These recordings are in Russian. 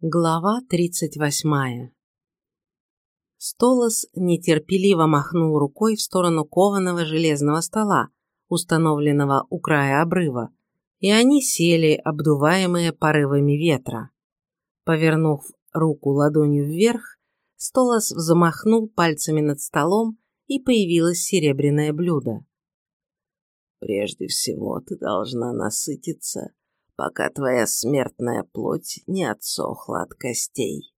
Глава тридцать восьмая Столос нетерпеливо махнул рукой в сторону кованого железного стола, установленного у края обрыва, и они сели, обдуваемые порывами ветра. Повернув руку ладонью вверх, Столос взмахнул пальцами над столом, и появилось серебряное блюдо. «Прежде всего ты должна насытиться, пока твоя смертная плоть не отсохла от костей».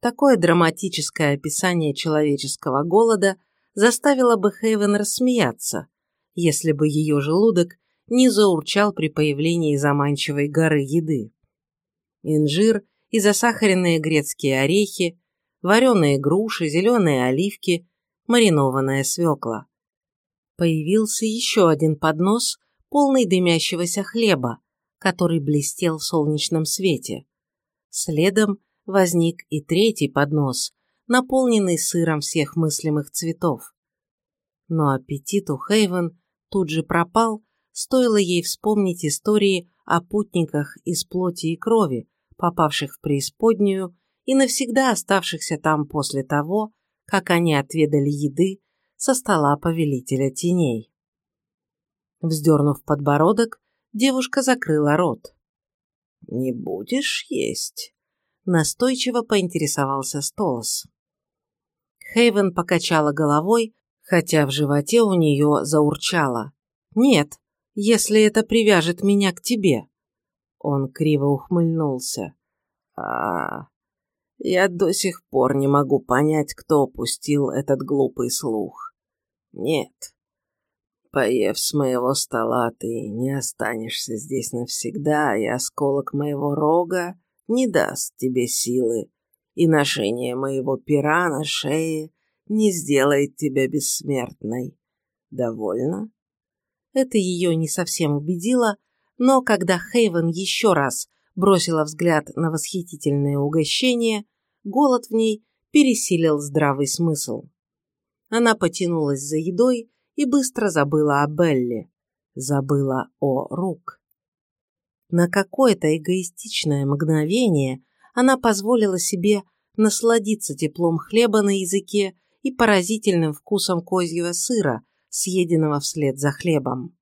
Такое драматическое описание человеческого голода заставило бы Хейвен рассмеяться, если бы ее желудок не заурчал при появлении заманчивой горы еды. Инжир и засахаренные грецкие орехи, вареные груши, зеленые оливки, маринованная свекла. Появился еще один поднос, полный дымящегося хлеба, который блестел в солнечном свете. Следом возник и третий поднос, наполненный сыром всех мыслимых цветов. Но аппетит у Хейвен тут же пропал, стоило ей вспомнить истории о путниках из плоти и крови, попавших в преисподнюю и навсегда оставшихся там после того, как они отведали еды со стола повелителя теней. Вздернув подбородок, девушка закрыла рот. «Не будешь есть?» Настойчиво поинтересовался Столос. Хейвен покачала головой, хотя в животе у нее заурчало. «Нет, если это привяжет меня к тебе». Он криво ухмыльнулся. а Я до сих пор не могу понять, кто пустил этот глупый слух. Нет. Поев с моего стола, ты не останешься здесь навсегда, и осколок моего рога не даст тебе силы, и ношение моего пера на шее не сделает тебя бессмертной. Довольно? Это ее не совсем убедило, но когда Хейвен еще раз бросила взгляд на восхитительное угощение, голод в ней пересилил здравый смысл. Она потянулась за едой и быстро забыла о Белле, забыла о Рук. На какое-то эгоистичное мгновение она позволила себе насладиться теплом хлеба на языке и поразительным вкусом козьего сыра, съеденного вслед за хлебом.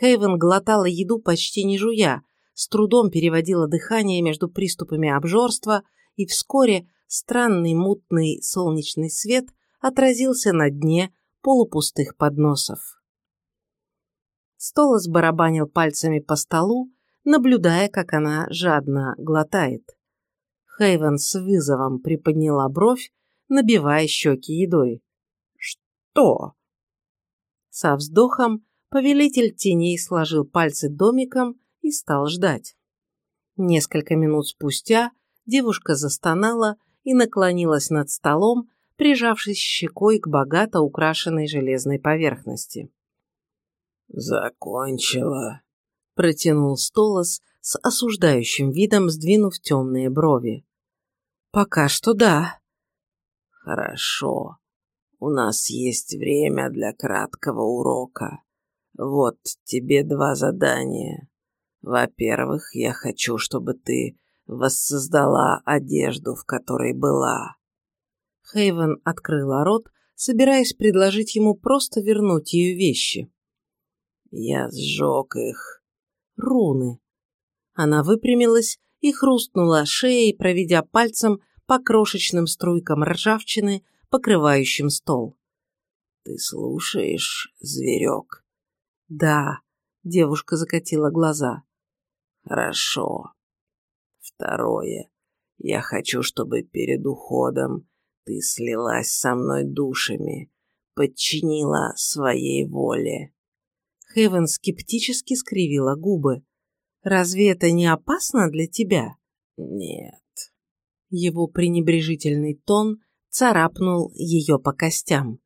Хейвен глотала еду почти не жуя, с трудом переводила дыхание между приступами обжорства, и вскоре странный мутный солнечный свет отразился на дне полупустых подносов. Столос барабанил пальцами по столу, наблюдая, как она жадно глотает. Хейвен с вызовом приподняла бровь, набивая щеки едой. «Что?» Со вздохом повелитель теней сложил пальцы домиком и стал ждать. Несколько минут спустя девушка застонала и наклонилась над столом, прижавшись щекой к богато украшенной железной поверхности. «Закончила», — протянул Столос с осуждающим видом, сдвинув темные брови. «Пока что да». «Хорошо. У нас есть время для краткого урока. Вот тебе два задания. Во-первых, я хочу, чтобы ты воссоздала одежду, в которой была». Хейвен открыла рот, собираясь предложить ему просто вернуть ее вещи. Я сжег их. Руны. Она выпрямилась и хрустнула шеей, проведя пальцем по крошечным струйкам ржавчины, покрывающим стол. «Ты слушаешь, зверек?» «Да», — девушка закатила глаза. «Хорошо. Второе. Я хочу, чтобы перед уходом ты слилась со мной душами, подчинила своей воле. Хевен скептически скривила губы. «Разве это не опасно для тебя?» «Нет». Его пренебрежительный тон царапнул ее по костям.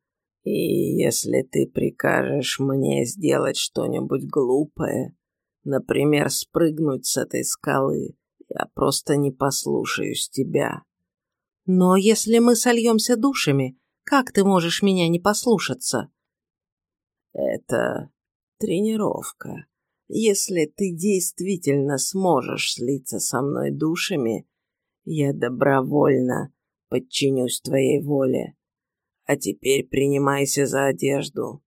«И если ты прикажешь мне сделать что-нибудь глупое, например, спрыгнуть с этой скалы, я просто не послушаюсь тебя». «Но если мы сольемся душами, как ты можешь меня не послушаться?» «Это тренировка. если ты действительно сможешь слиться со мной душами, я добровольно подчинюсь твоей воле. А теперь принимайся за одежду».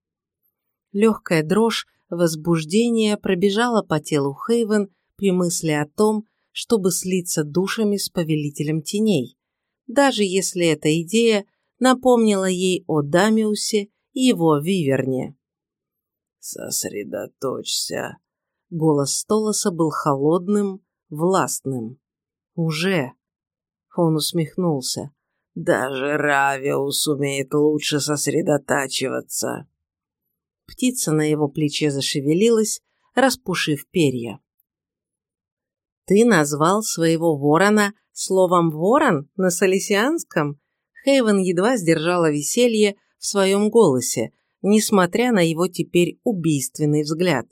Легкая дрожь возбуждения пробежала по телу Хейвен при мысли о том, чтобы слиться душами с повелителем теней, даже если эта идея напомнила ей о Дамиусе и его Виверне. «Сосредоточься!» Голос Столоса был холодным, властным. «Уже!» Он усмехнулся. «Даже Равиус умеет лучше сосредотачиваться!» Птица на его плече зашевелилась, распушив перья. «Ты назвал своего ворона словом «ворон» на салисианском?» Хейвен едва сдержала веселье в своем голосе, несмотря на его теперь убийственный взгляд.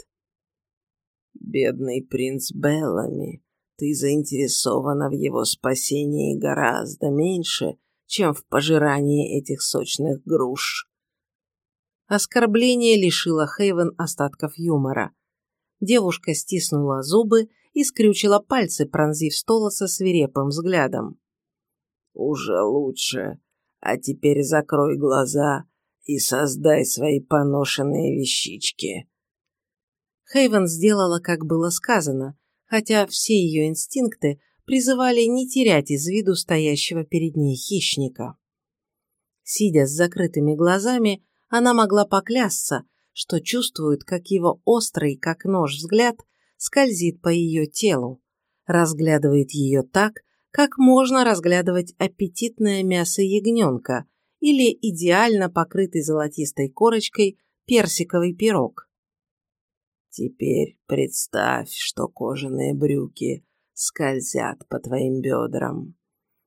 «Бедный принц Беллами, ты заинтересована в его спасении гораздо меньше, чем в пожирании этих сочных груш». Оскорбление лишило Хейвен остатков юмора. Девушка стиснула зубы и скрючила пальцы, пронзив стола со свирепым взглядом. «Уже лучше. А теперь закрой глаза и создай свои поношенные вещички». Хейвен сделала, как было сказано, хотя все ее инстинкты призывали не терять из виду стоящего перед ней хищника. Сидя с закрытыми глазами, она могла поклясться, что чувствует, как его острый, как нож, взгляд скользит по ее телу, разглядывает ее так, как можно разглядывать аппетитное мясо ягненка или идеально покрытый золотистой корочкой персиковый пирог. Теперь представь, что кожаные брюки скользят по твоим бедрам.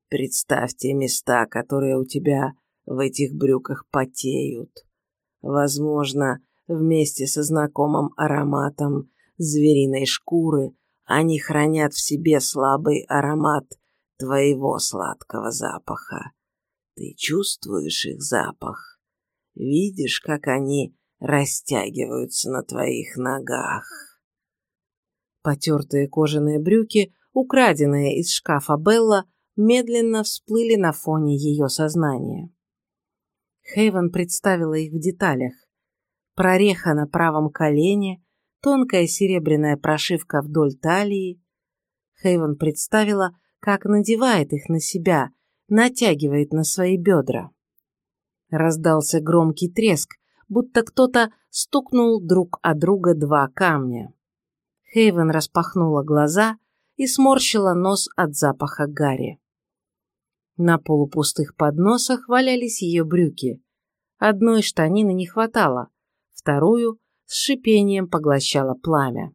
Представь те места, которые у тебя в этих брюках потеют. Возможно, вместе со знакомым ароматом звериной шкуры они хранят в себе слабый аромат твоего сладкого запаха. Ты чувствуешь их запах? Видишь, как они растягиваются на твоих ногах? Потертые кожаные брюки, украденные из шкафа Белла, медленно всплыли на фоне ее сознания. Хейвен представила их в деталях. Прореха на правом колене, тонкая серебряная прошивка вдоль талии. Хейвен представила, как надевает их на себя, натягивает на свои бедра. Раздался громкий треск, будто кто-то стукнул друг о друга два камня. Хейвен распахнула глаза и сморщила нос от запаха гари. На полупустых подносах валялись ее брюки. Одной штанины не хватало, вторую с шипением поглощало пламя.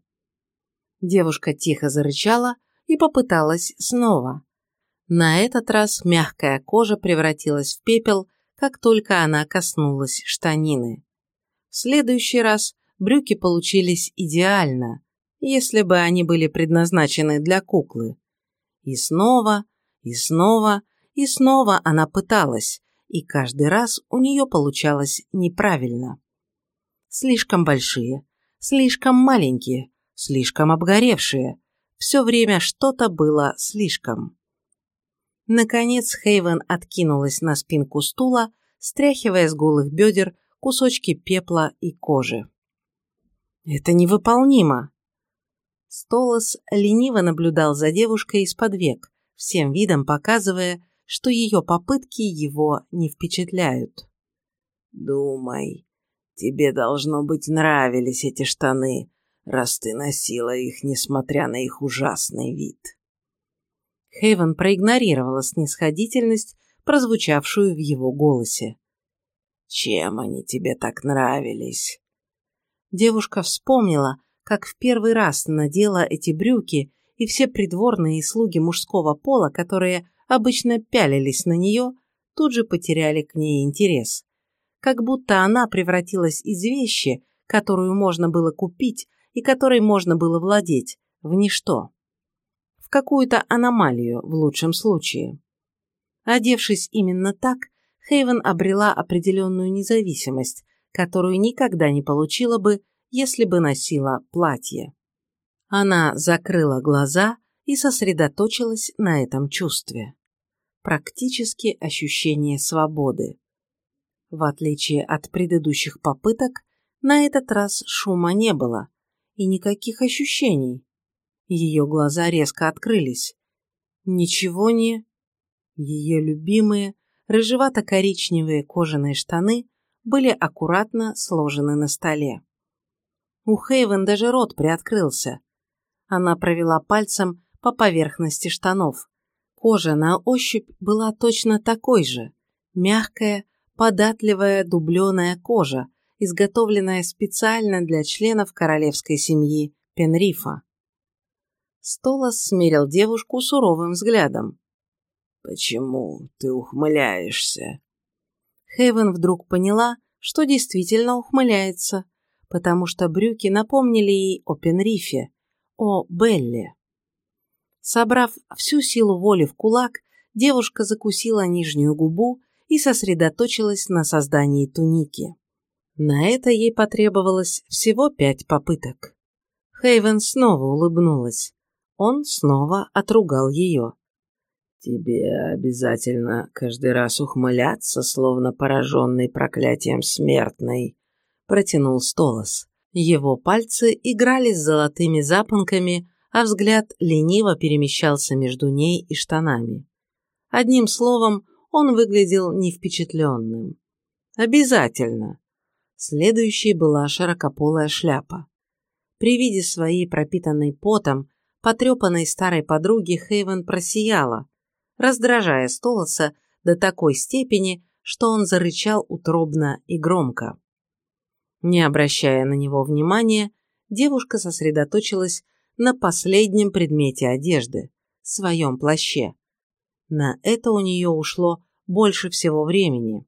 Девушка тихо зарычала и попыталась снова. На этот раз мягкая кожа превратилась в пепел, как только она коснулась штанины. В следующий раз брюки получились идеально, если бы они были предназначены для куклы. И снова, и снова, и снова она пыталась, и каждый раз у нее получалось неправильно. Слишком большие, слишком маленькие, слишком обгоревшие. Все время что-то было слишком. Наконец Хейвен откинулась на спинку стула, стряхивая с голых бедер кусочки пепла и кожи. «Это невыполнимо!» Столос лениво наблюдал за девушкой из-под век, всем видом показывая, что ее попытки его не впечатляют. «Думай, тебе, должно быть, нравились эти штаны, раз ты носила их, несмотря на их ужасный вид». Хейвен проигнорировала снисходительность, прозвучавшую в его голосе. «Чем они тебе так нравились?» Девушка вспомнила, как в первый раз надела эти брюки, и все придворные и слуги мужского пола, которые обычно пялились на нее, тут же потеряли к ней интерес. Как будто она превратилась из вещи, которую можно было купить и которой можно было владеть, в ничто. В какую-то аномалию, в лучшем случае. Одевшись именно так, Хейвен обрела определенную независимость, которую никогда не получила бы, если бы носила платье. Она закрыла глаза и сосредоточилась на этом чувстве. Практически ощущение свободы. В отличие от предыдущих попыток, на этот раз шума не было и никаких ощущений. Ее глаза резко открылись. Ничего не... Ее любимые рыжевато-коричневые кожаные штаны были аккуратно сложены на столе. У Хейвен даже рот приоткрылся. Она провела пальцем по поверхности штанов. Кожа на ощупь была точно такой же. Мягкая, податливая дубленая кожа, изготовленная специально для членов королевской семьи Пенрифа. Столас смерил девушку суровым взглядом. «Почему ты ухмыляешься?» Хейвен вдруг поняла, что действительно ухмыляется, потому что брюки напомнили ей о Пенрифе, о Белле. Собрав всю силу воли в кулак, девушка закусила нижнюю губу и сосредоточилась на создании туники. На это ей потребовалось всего пять попыток. Хейвен снова улыбнулась. Он снова отругал ее. «Тебе обязательно каждый раз ухмыляться, словно пораженный проклятием смертной», — протянул Столос. Его пальцы играли с золотыми запонками, а взгляд лениво перемещался между ней и штанами. Одним словом, он выглядел невпечатленным. «Обязательно!» Следующей была широкополая шляпа. При виде своей пропитанной потом, потрепанной старой подруги Хейвен просияла, раздражая Столоса до такой степени, что он зарычал утробно и громко. Не обращая на него внимания, девушка сосредоточилась на последнем предмете одежды – своем плаще. На это у нее ушло больше всего времени.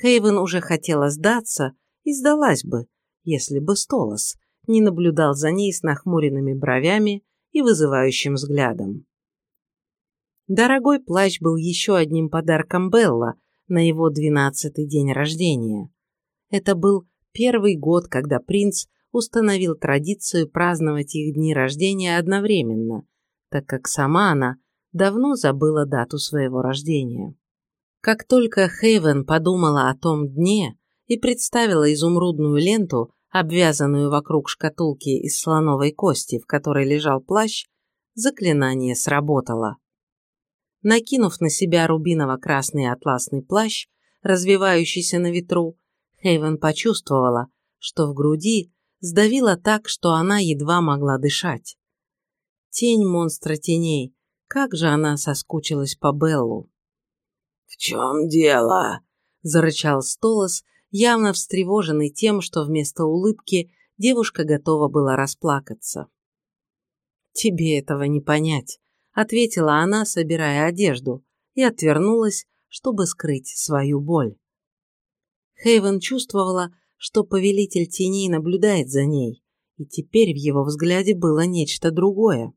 Хейвен уже хотела сдаться и сдалась бы, если бы Столос не наблюдал за ней с нахмуренными бровями и вызывающим взглядом. Дорогой плащ был еще одним подарком Белла на его двенадцатый день рождения. Это был первый год, когда принц установил традицию праздновать их дни рождения одновременно, так как сама она давно забыла дату своего рождения. Как только Хейвен подумала о том дне и представила изумрудную ленту, обвязанную вокруг шкатулки из слоновой кости, в которой лежал плащ, заклинание сработало. Накинув на себя рубиново-красный атласный плащ, развивающийся на ветру, Хейвен почувствовала, что в груди сдавило так, что она едва могла дышать. Тень монстра теней, как же она соскучилась по Беллу. «В чем дело?» – зарычал Столос, явно встревоженный тем, что вместо улыбки девушка готова была расплакаться. «Тебе этого не понять», ответила она, собирая одежду, и отвернулась, чтобы скрыть свою боль. Хейвен чувствовала, что повелитель теней наблюдает за ней, и теперь в его взгляде было нечто другое.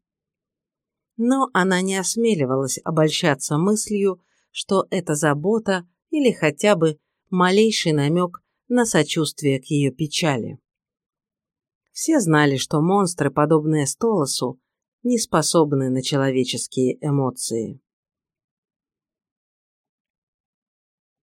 Но она не осмеливалась обольщаться мыслью, что это забота или хотя бы малейший намек на сочувствие к ее печали. Все знали, что монстры, подобные Столосу, не способны на человеческие эмоции.